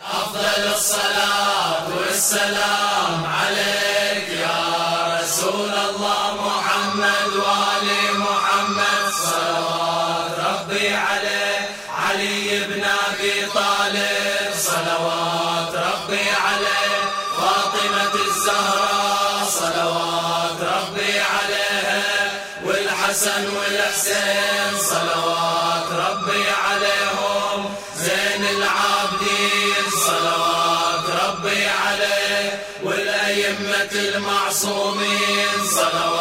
أفضل الصلاة والسلام عليك يا رسول الله محمد وآل محمد. صلوات ربي عليه علي بن أبي طالب. صلوات ربي عليه فاطمة الزهراء. صلوات ربي عليها والحسن والحسين. صلوات ربي عليهم زين العابدين صلوات ربي عليه والأئمة المعصومين صلوات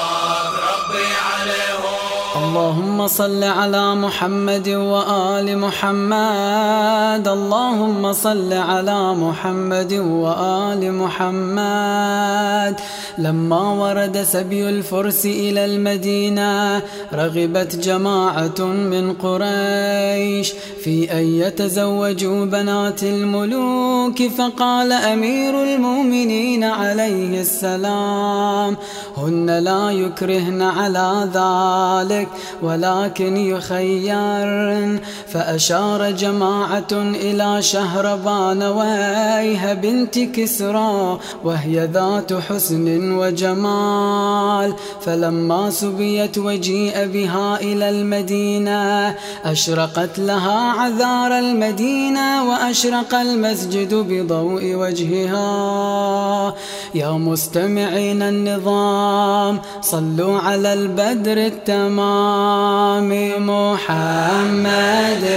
اللهم صل على محمد وآل محمد. اللهم صل على محمد وآل محمد. لما ورد سبي الفرس إلى المدينة رغبت جماعة من قريش. في أن يتزوجوا بنات الملوك فقال أمير المؤمنين عليه السلام هن لا يكرهن على ذلك. ولكن يخيرن. فأشار جماعة إلى شهربان ويها بنت كسرى وهي ذات حسن وجمال. فلما سبيت وجيء بها إلى المدينة أشرقت لها عذار المدينة وأشرق المسجد بضوء وجهها. يا مستمعين النظام صلوا على البدر التمام. محمد.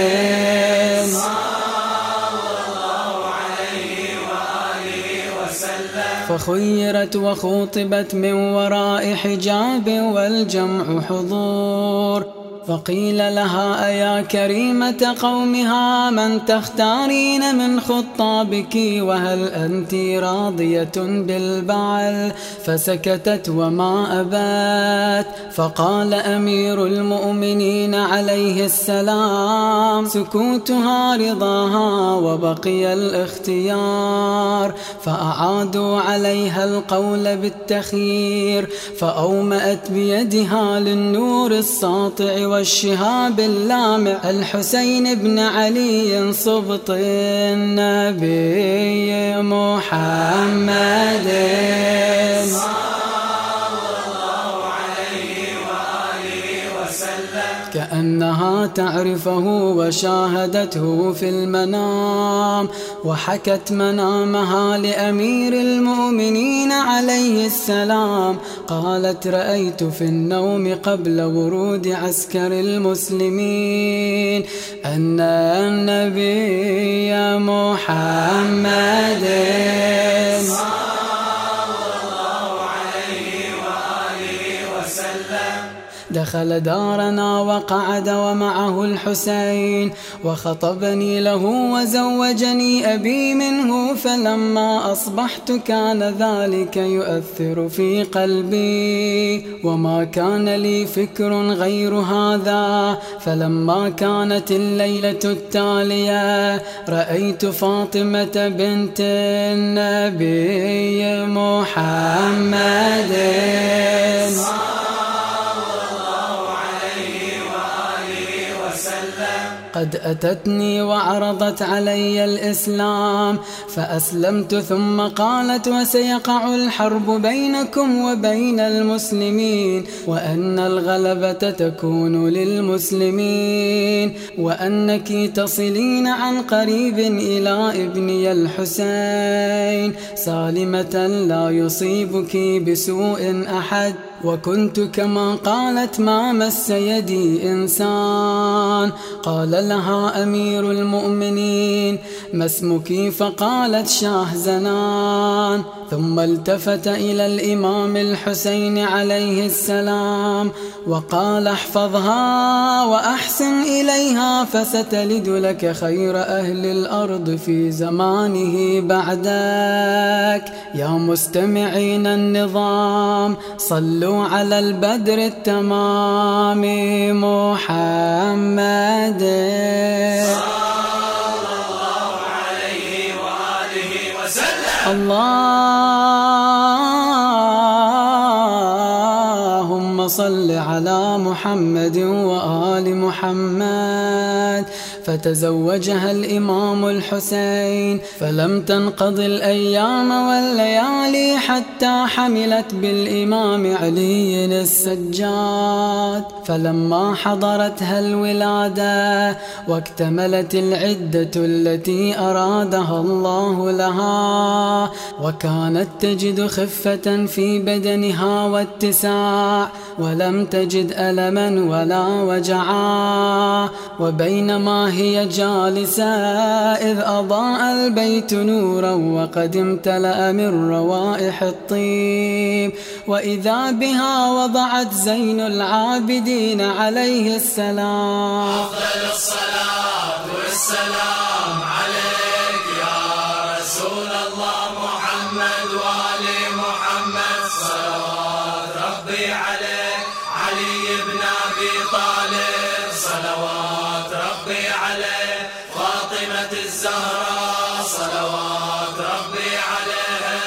فخيرت وخوطبت من وراء حجاب والجمع حضور. فقيل لها أيا كريمة قومها من تختارين من خطابك؟ وهل أنت راضية بالبعل؟ فسكتت وما أبات فقال أمير المؤمنين عليه السلام سكوتها رضاها وبقي الاختيار. فأعادوا عليها القول بالتخيير فأومأت بيدها للنور الساطع والشهاب اللامع الحسين بن علي صبط النبي محمد. كأنها تعرفه وشاهدته في المنام وحكت منامها لأمير المؤمنين عليه السلام. قالت رأيت في النوم قبل ورود عسكر المسلمين أن النبي محمد دخل دارنا وقعد ومعه الحسين وخطبني له وزوجني أبي منه فلما أصبحت كان ذلك يؤثر في قلبي. وما كان لي فكر غير هذا فلما كانت الليلة التالية رأيت فاطمة بنت النبي محمد. قد أتتني وعرضت علي الإسلام فأسلمت ثم قالت وسيقع الحرب بينكم وبين المسلمين وأن الغلبة تكون للمسلمين وأنك تصلين عن قريب إلى ابني الحسين سالمة لا يصيبك بسوء أحد. وكنت كما قالت ما مس يدي إنسان. قال لها أمير المؤمنين ما اسمك؟ فقالت شاه زنان. ثم التفت إلى الإمام الحسين عليه السلام وقال احفظها وأحسن إليها فستلد لك خير أهل الأرض في زمانه بعدك. يا مستمعين النظام صلوا على البدر التمام محمد. اللهم صل على محمد وآل محمد. فتزوجها الإمام الحسين فلم تنقض الأيام والليالي حتى حملت بالإمام علي السجاد. فلما حضرتها الولادة واكتملت العدة التي أرادها الله لها وكانت تجد خفة في بدنها واتساع ولم تجد ألما ولا وجعا. وبينما هي جالسة إذ أضاء البيت نورا وقد امتلأ من روائح الطيب. وإذا بها وضعت زين العابدين عليه السلام. أفضل الصلاة والسلام عليك يا رسول الله محمد وآل محمد. صلوات ربي عليك. علي بن أبي طالب صلوات ربي عليه. فاطمة الزهراء صلوات ربي عليها.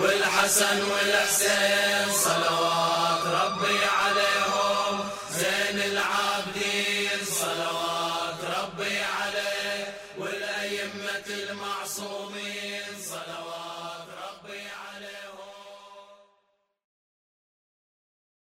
والحسن والحسين صلوات ربي عليهم. زين العابدين صلوات ربي عليه. والأئمة المعصومين